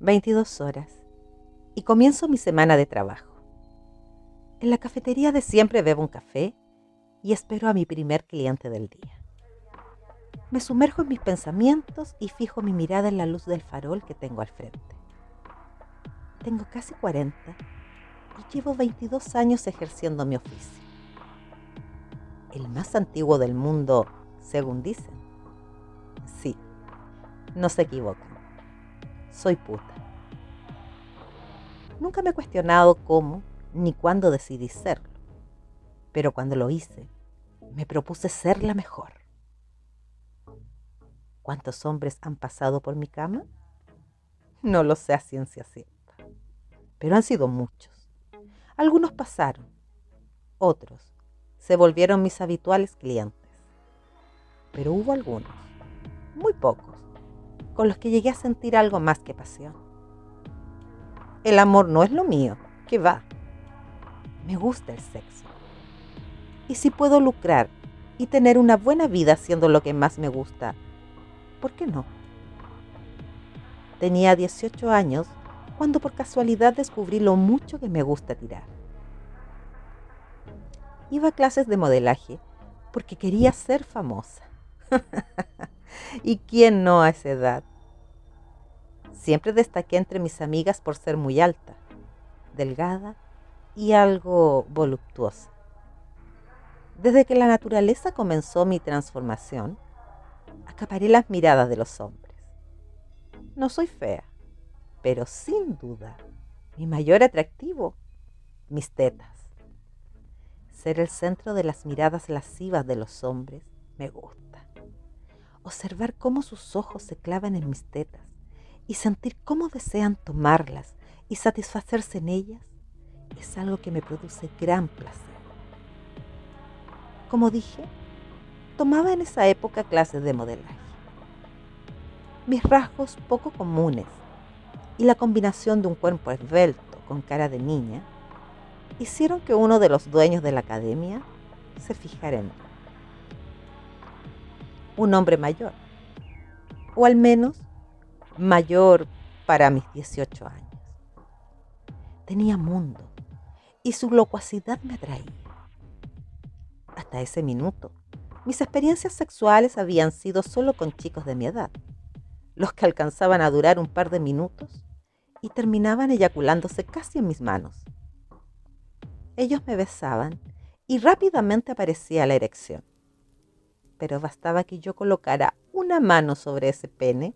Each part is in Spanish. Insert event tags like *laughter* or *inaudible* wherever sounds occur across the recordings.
22 horas y comienzo mi semana de trabajo. En la cafetería de siempre bebo un café y espero a mi primer cliente del día. Me sumerjo en mis pensamientos y fijo mi mirada en la luz del farol que tengo al frente. Tengo casi 40 y llevo 22 años ejerciendo mi oficio. El más antiguo del mundo, según dicen. Sí, no se equivocan. Soy puta. Nunca me he cuestionado cómo ni cuándo decidí serlo, pero cuando lo hice, me propuse ser la mejor. ¿Cuántos hombres han pasado por mi cama? No lo sé a ciencia cierta, pero han sido muchos. Algunos pasaron, otros se volvieron mis habituales clientes, pero hubo algunos, muy pocos, con los que llegué a sentir algo más que pasión. El amor no es lo mío, que va. Me gusta el sexo. Y si puedo lucrar y tener una buena vida haciendo lo que más me gusta, ¿por qué no? Tenía 18 años cuando por casualidad descubrí lo mucho que me gusta tirar. Iba a clases de modelaje porque quería ser famosa. *laughs* ¿Y quién no a esa edad? Siempre destaqué entre mis amigas por ser muy alta, delgada y algo voluptuosa. Desde que la naturaleza comenzó mi transformación, acaparé las miradas de los hombres. No soy fea, pero sin duda, mi mayor atractivo, mis tetas. Ser el centro de las miradas lascivas de los hombres me gusta. Observar cómo sus ojos se clavan en mis tetas y sentir cómo desean tomarlas y satisfacerse en ellas es algo que me produce gran placer. Como dije, tomaba en esa época clases de modelaje. Mis rasgos poco comunes y la combinación de un cuerpo esbelto con cara de niña hicieron que uno de los dueños de la academia se fijara en mí. Un hombre mayor, o al menos mayor para mis 18 años. Tenía mundo y su locuacidad me atraía. Hasta ese minuto mis experiencias sexuales habían sido solo con chicos de mi edad, los que alcanzaban a durar un par de minutos y terminaban eyaculándose casi en mis manos. Ellos me besaban y rápidamente aparecía la erección. Pero bastaba que yo colocara una mano sobre ese pene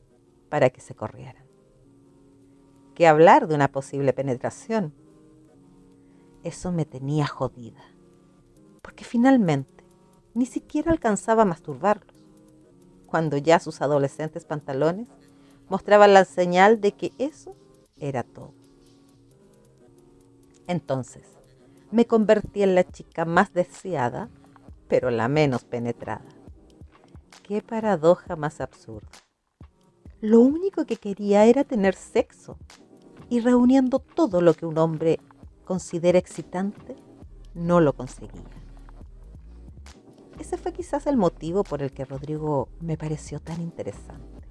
para que se corrieran. ¿Qué hablar de una posible penetración? Eso me tenía jodida, porque finalmente ni siquiera alcanzaba a masturbarlos, cuando ya sus adolescentes pantalones mostraban la señal de que eso era todo. Entonces, me convertí en la chica más deseada, pero la menos penetrada. Qué paradoja más absurda. Lo único que quería era tener sexo y reuniendo todo lo que un hombre considera excitante, no lo conseguía. Ese fue quizás el motivo por el que Rodrigo me pareció tan interesante.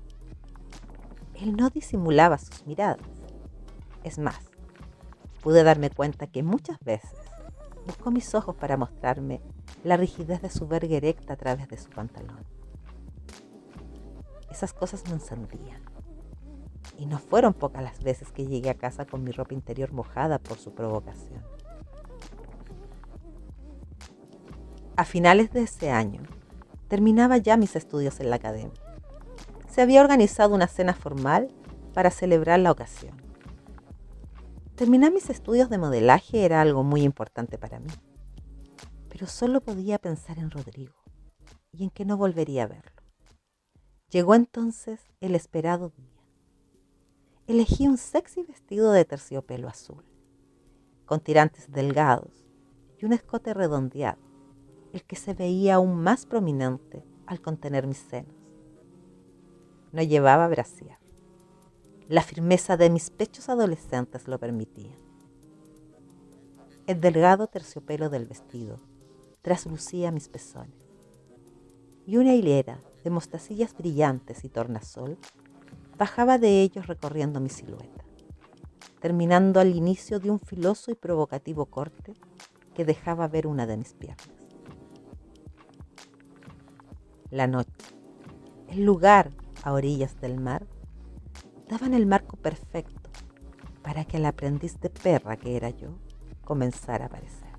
Él no disimulaba sus miradas. Es más, pude darme cuenta que muchas veces buscó mis ojos para mostrarme la rigidez de su verga erecta a través de su pantalón. Esas cosas me encendían. Y no fueron pocas las veces que llegué a casa con mi ropa interior mojada por su provocación. A finales de ese año, terminaba ya mis estudios en la academia. Se había organizado una cena formal para celebrar la ocasión. Terminar mis estudios de modelaje era algo muy importante para mí, pero solo podía pensar en Rodrigo y en que no volvería a verlo. Llegó entonces el esperado día. Elegí un sexy vestido de terciopelo azul, con tirantes delgados y un escote redondeado el que se veía aún más prominente al contener mis senos. No llevaba brasier. La firmeza de mis pechos adolescentes lo permitía. El delgado terciopelo del vestido traslucía mis pezones y una hilera de mostacillas brillantes y tornasol bajaba de ellos recorriendo mi silueta. terminando al inicio de un filoso y provocativo corte que dejaba ver una de mis piernas. La noche, el lugar a orillas del mar, daban el marco perfecto para que el aprendiz de perra que era yo comenzara a aparecer.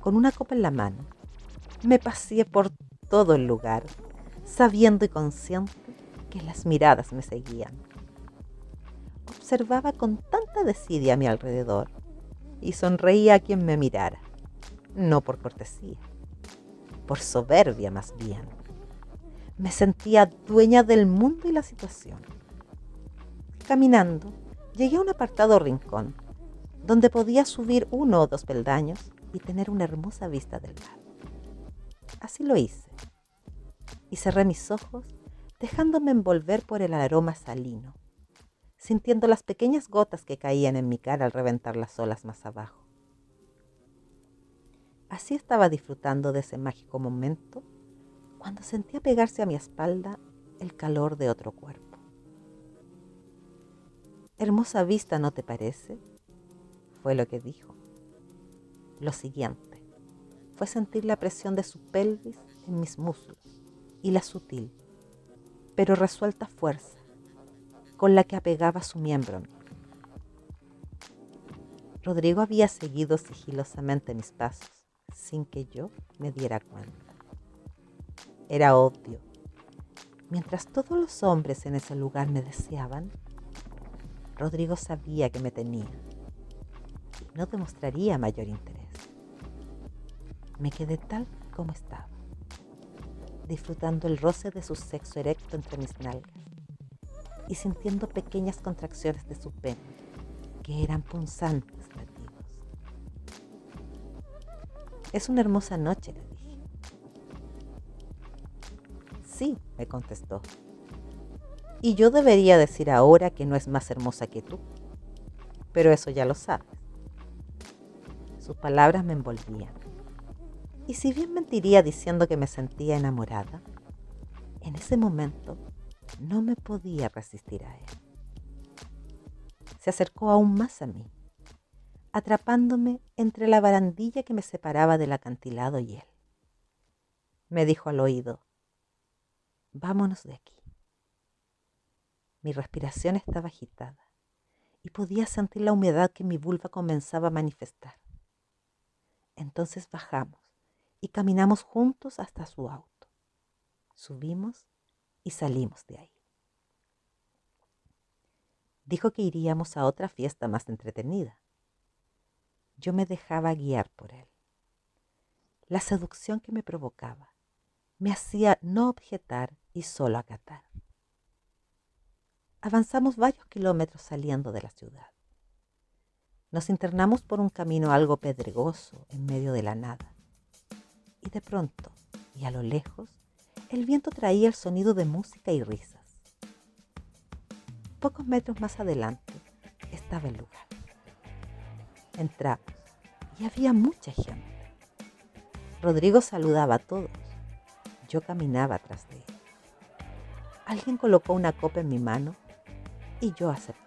Con una copa en la mano, me paseé por todo el lugar, sabiendo y consciente que las miradas me seguían. Observaba con tanta desidia a mi alrededor y sonreía a quien me mirara, no por cortesía, por soberbia más bien. Me sentía dueña del mundo y la situación. Caminando, llegué a un apartado rincón, donde podía subir uno o dos peldaños y tener una hermosa vista del mar. Así lo hice, y cerré mis ojos, dejándome envolver por el aroma salino sintiendo las pequeñas gotas que caían en mi cara al reventar las olas más abajo. Así estaba disfrutando de ese mágico momento cuando sentía pegarse a mi espalda el calor de otro cuerpo. Hermosa vista, ¿no te parece? Fue lo que dijo. Lo siguiente fue sentir la presión de su pelvis en mis muslos y la sutil, pero resuelta fuerza con la que apegaba su miembro a mí. Rodrigo había seguido sigilosamente mis pasos sin que yo me diera cuenta. Era obvio. Mientras todos los hombres en ese lugar me deseaban, Rodrigo sabía que me tenía y no demostraría mayor interés. Me quedé tal como estaba, disfrutando el roce de su sexo erecto entre mis nalgas y sintiendo pequeñas contracciones de su pene, que eran punzantes latidos. Es una hermosa noche, le dije. Sí, me contestó. Y yo debería decir ahora que no es más hermosa que tú, pero eso ya lo sabes. Sus palabras me envolvían. Y si bien mentiría diciendo que me sentía enamorada, en ese momento no me podía resistir a él. Se acercó aún más a mí, atrapándome entre la barandilla que me separaba del acantilado y él. Me dijo al oído, vámonos de aquí. Mi respiración estaba agitada y podía sentir la humedad que mi vulva comenzaba a manifestar. Entonces bajamos y caminamos juntos hasta su auto. Subimos y salimos de ahí. Dijo que iríamos a otra fiesta más entretenida. Yo me dejaba guiar por él. La seducción que me provocaba me hacía no objetar y solo acatar. Avanzamos varios kilómetros saliendo de la ciudad. Nos internamos por un camino algo pedregoso en medio de la nada. Y de pronto, y a lo lejos, el viento traía el sonido de música y risas. Pocos metros más adelante estaba el lugar. Entramos y había mucha gente. Rodrigo saludaba a todos. Yo caminaba atrás de él. Alguien colocó una copa en mi mano y yo acepté.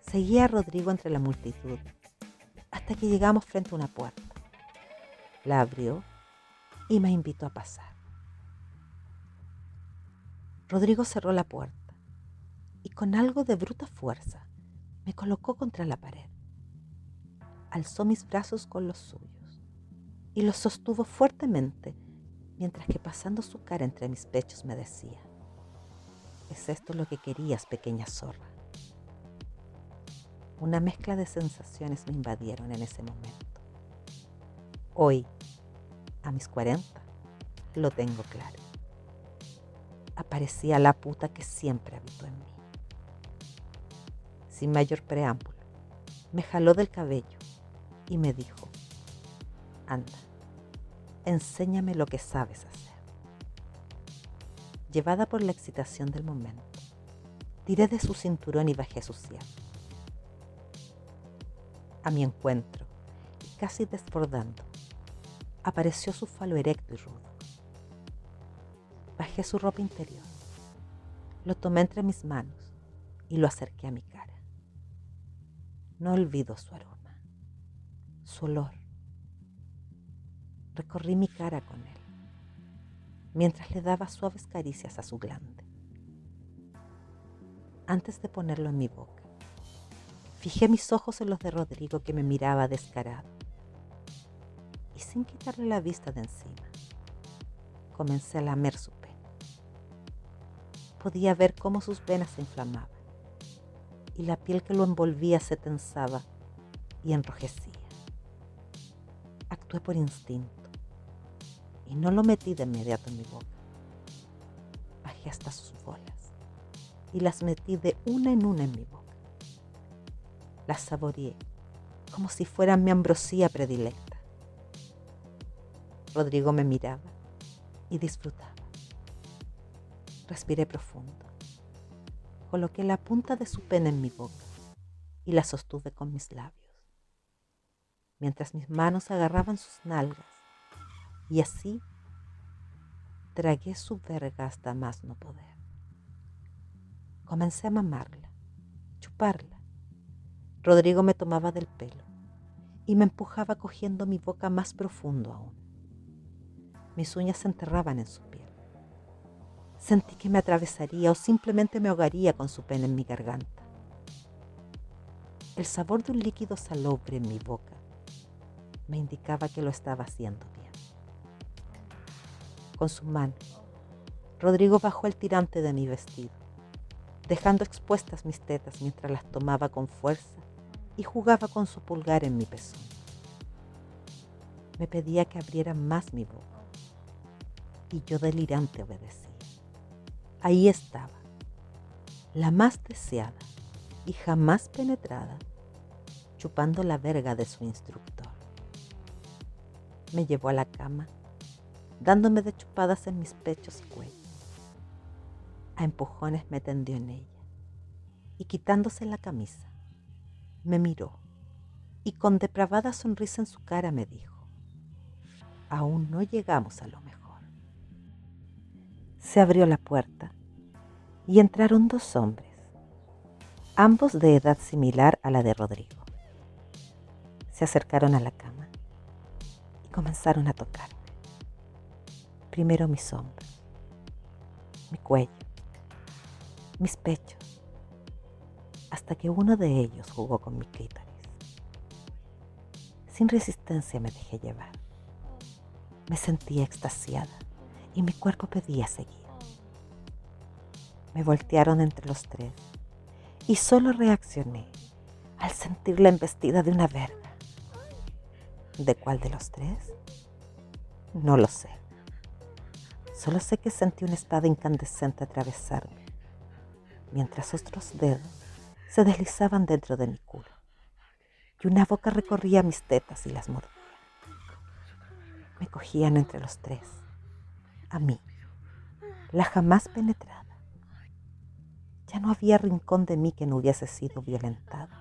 Seguía a Rodrigo entre la multitud hasta que llegamos frente a una puerta. La abrió y me invitó a pasar. Rodrigo cerró la puerta y con algo de bruta fuerza me colocó contra la pared. Alzó mis brazos con los suyos y los sostuvo fuertemente mientras que pasando su cara entre mis pechos me decía, ¿es esto lo que querías, pequeña zorra? Una mezcla de sensaciones me invadieron en ese momento. Hoy, a mis 40, lo tengo claro aparecía la puta que siempre habitó en mí. Sin mayor preámbulo, me jaló del cabello y me dijo, anda, enséñame lo que sabes hacer. Llevada por la excitación del momento, tiré de su cinturón y bajé su sierra. A mi encuentro, casi desbordando, apareció su falo erecto y rudo Bajé su ropa interior. Lo tomé entre mis manos y lo acerqué a mi cara. No olvido su aroma, su olor. Recorrí mi cara con él, mientras le daba suaves caricias a su glande. Antes de ponerlo en mi boca, fijé mis ojos en los de Rodrigo que me miraba descarado. Y sin quitarle la vista de encima, comencé a lamer su pene. Podía ver cómo sus venas se inflamaban y la piel que lo envolvía se tensaba y enrojecía. Actué por instinto y no lo metí de inmediato en mi boca. Bajé hasta sus bolas y las metí de una en una en mi boca. Las saboreé como si fueran mi ambrosía predilecta. Rodrigo me miraba y disfrutaba. Respiré profundo Coloqué la punta de su pena en mi boca y la sostuve con mis labios, mientras mis manos agarraban sus nalgas y así tragué su verga hasta más no poder. Comencé a mamarla, chuparla. Rodrigo me tomaba del pelo y me empujaba cogiendo mi boca más profundo aún. Mis uñas se enterraban en su piel. Sentí que me atravesaría o simplemente me ahogaría con su pena en mi garganta. El sabor de un líquido salobre en mi boca me indicaba que lo estaba haciendo bien. Con su mano, Rodrigo bajó el tirante de mi vestido, dejando expuestas mis tetas mientras las tomaba con fuerza y jugaba con su pulgar en mi pezón. Me pedía que abriera más mi boca y yo delirante obedecí. Ahí estaba, la más deseada y jamás penetrada, chupando la verga de su instructor. Me llevó a la cama, dándome de chupadas en mis pechos y cuello. A empujones me tendió en ella y quitándose la camisa, me miró y con depravada sonrisa en su cara me dijo, aún no llegamos a lo mejor. Se abrió la puerta y entraron dos hombres, ambos de edad similar a la de Rodrigo. Se acercaron a la cama y comenzaron a tocarme. Primero mis hombros, mi cuello, mis pechos, hasta que uno de ellos jugó con mi clítoris. Sin resistencia me dejé llevar. Me sentía extasiada y mi cuerpo pedía seguir. Me voltearon entre los tres y solo reaccioné al sentir la embestida de una verga. ¿De cuál de los tres? No lo sé. Solo sé que sentí una espada incandescente atravesarme, mientras otros dedos se deslizaban dentro de mi culo y una boca recorría mis tetas y las mordía. Me cogían entre los tres, a mí, la jamás penetrada ya no había rincón de mí que no hubiese sido violentado.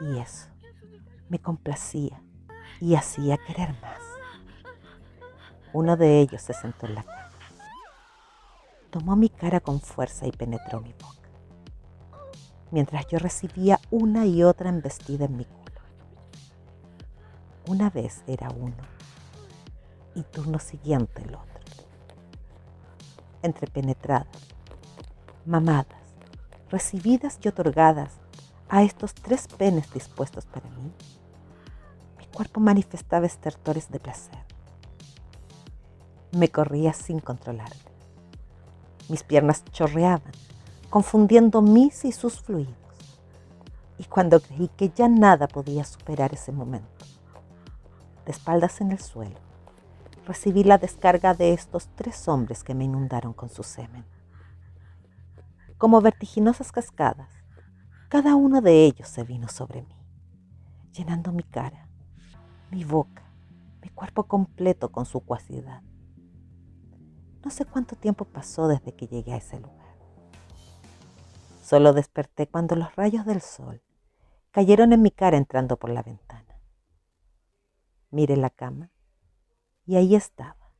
Y eso me complacía y hacía querer más. Uno de ellos se sentó en la cama. Tomó mi cara con fuerza y penetró mi boca, mientras yo recibía una y otra embestida en mi culo. Una vez era uno y turno siguiente el otro. Entre penetradas mamadas, recibidas y otorgadas a estos tres penes dispuestos para mí, mi cuerpo manifestaba estertores de placer. Me corría sin controlarme. Mis piernas chorreaban, confundiendo mis y sus fluidos. Y cuando creí que ya nada podía superar ese momento, de espaldas en el suelo, recibí la descarga de estos tres hombres que me inundaron con su semen como vertiginosas cascadas. Cada uno de ellos se vino sobre mí, llenando mi cara, mi boca, mi cuerpo completo con su cuasidad. No sé cuánto tiempo pasó desde que llegué a ese lugar. Solo desperté cuando los rayos del sol cayeron en mi cara entrando por la ventana. Miré la cama y ahí estaba,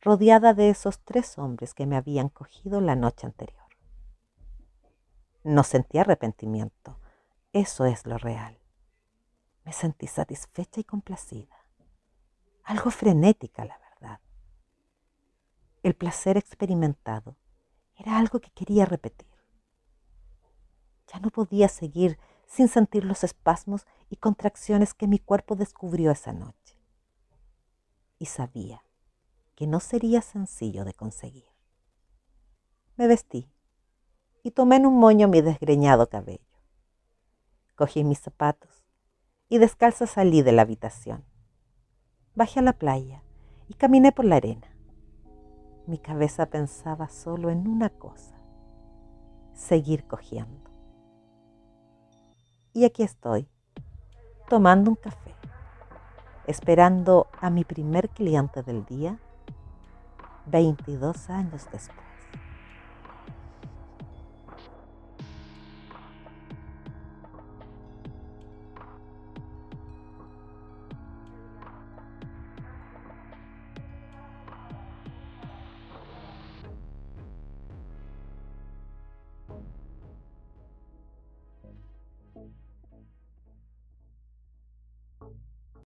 rodeada de esos tres hombres que me habían cogido la noche anterior. No sentí arrepentimiento. Eso es lo real. Me sentí satisfecha y complacida. Algo frenética, la verdad. El placer experimentado era algo que quería repetir. Ya no podía seguir sin sentir los espasmos y contracciones que mi cuerpo descubrió esa noche. Y sabía que no sería sencillo de conseguir. Me vestí y tomé en un moño mi desgreñado cabello. Cogí mis zapatos y descalza salí de la habitación. Bajé a la playa y caminé por la arena. Mi cabeza pensaba solo en una cosa, seguir cogiendo. Y aquí estoy, tomando un café, esperando a mi primer cliente del día 22 años después.